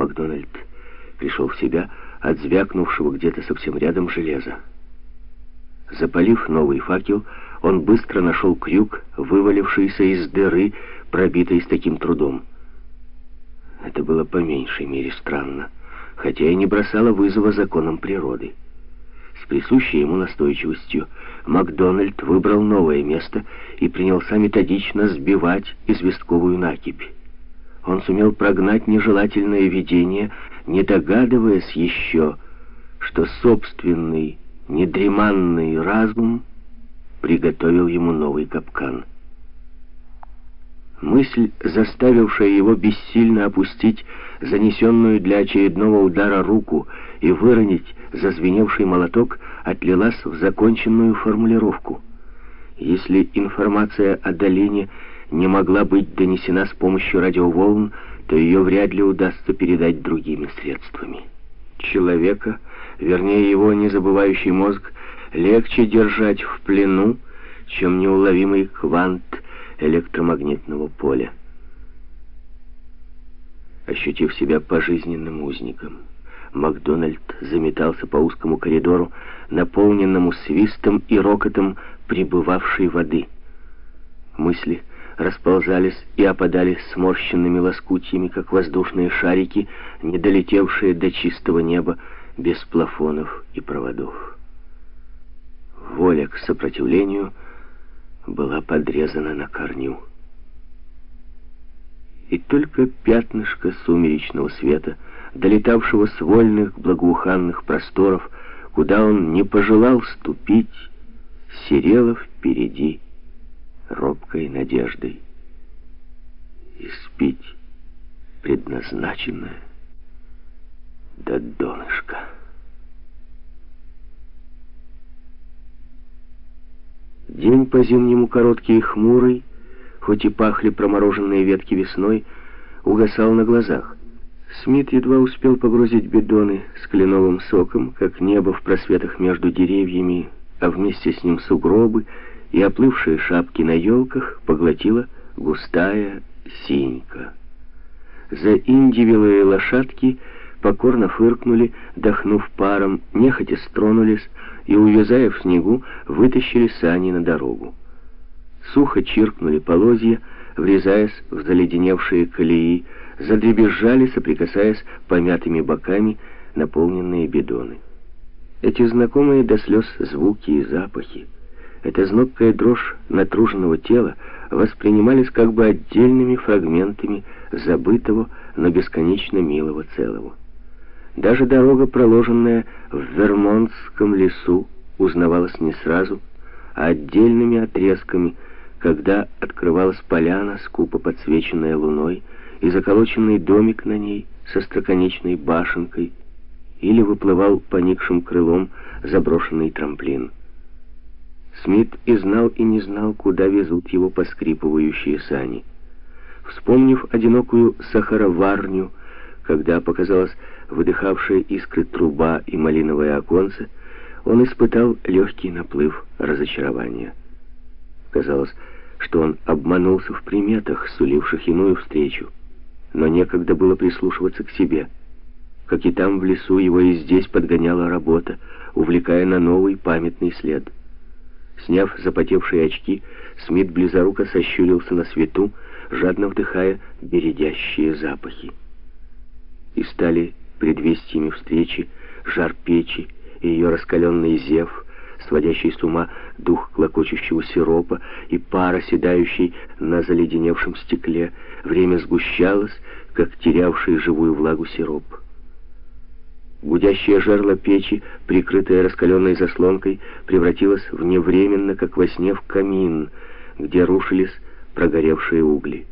Макдональд пришел в себя от звякнувшего где-то совсем рядом железа. Запалив новый факел, он быстро нашел крюк, вывалившийся из дыры, пробитой с таким трудом. Это было по меньшей мере странно, хотя и не бросало вызова законам природы. С присущей ему настойчивостью Макдональд выбрал новое место и принялся методично сбивать известковую накипь. Он сумел прогнать нежелательное видение, не догадываясь еще, что собственный недреманный разум приготовил ему новый капкан. Мысль, заставившая его бессильно опустить занесенную для очередного удара руку и выронить зазвеневший молоток, отлилась в законченную формулировку. Если информация о долине не могла быть донесена с помощью радиоволн, то ее вряд ли удастся передать другими средствами. Человека, вернее его незабывающий мозг, легче держать в плену, чем неуловимый квант электромагнитного поля. Ощутив себя пожизненным узником, Макдональд заметался по узкому коридору, наполненному свистом и рокотом прибывавшей воды. Мысли расползались и опадали сморщенными лоскутьями, как воздушные шарики, не долетевшие до чистого неба без плафонов и проводов. Воля к сопротивлению была подрезана на корню. И только пятнышко сумеречного света, долетавшего с вольных благоуханных просторов, куда он не пожелал ступить, серело впереди робкой надеждой. И спить предназначенное до донышка. День по-зимнему короткий и хмурый, хоть и пахли промороженные ветки весной, угасал на глазах. Смит едва успел погрузить бидоны с кленовым соком, как небо в просветах между деревьями, а вместе с ним сугробы и оплывшие шапки на елках поглотила густая синька. За индивилые лошадки покорно фыркнули, дохнув паром, нехотя стронулись и, увязая в снегу, вытащили сани на дорогу. Сухо чиркнули полозья, врезаясь в заледеневшие колеи, задребезжали, соприкасаясь помятыми боками, наполненные бидоны. Эти знакомые до слез звуки и запахи, эта знобкая дрожь натруженного тела воспринимались как бы отдельными фрагментами забытого, но бесконечно милого целого. Даже дорога, проложенная в Вермонтском лесу, узнавалась не сразу, а отдельными отрезками, когда открывалась поляна, скупо подсвеченная луной, и заколоченный домик на ней со строконечной башенкой, или выплывал поникшим крылом заброшенный трамплин. Смит и знал, и не знал, куда везут его поскрипывающие сани. Вспомнив одинокую сахароварню, когда показалась выдыхавшая искры труба и малиновое оконце, он испытал легкий наплыв разочарования. Казалось, что он обманулся в приметах, суливших иную встречу, но некогда было прислушиваться к себе. Как и там в лесу его и здесь подгоняла работа, увлекая на новый памятный след — Сняв запотевшие очки, Смит близоруко сощурился на свету, жадно вдыхая бередящие запахи. И стали предвестиями встречи жар печи и ее раскаленный зев, сводящий с ума дух клокочущего сиропа и пара, седающей на заледеневшем стекле. Время сгущалось, как терявший живую влагу сироп. Гудящее жерло печи, прикрытое раскаленной заслонкой, превратилось вневременно, как во сне, в камин, где рушились прогоревшие угли.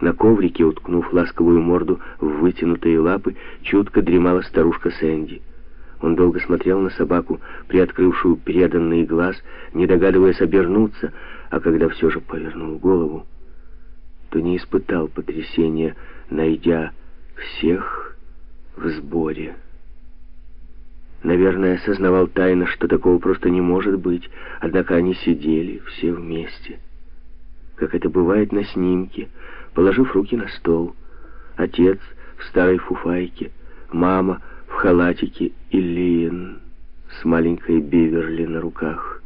На коврике, уткнув ласковую морду в вытянутые лапы, чутко дремала старушка Сэнди. Он долго смотрел на собаку, приоткрывшую преданный глаз, не догадываясь обернуться, а когда все же повернул голову, то не испытал потрясения, найдя всех в сборе. Наверное, осознавал тайно, что такого просто не может быть, однако они сидели все вместе. Как это бывает на снимке, положив руки на стол, отец в старой фуфайке, мама в халатике и Лиен с маленькой Биверли на руках.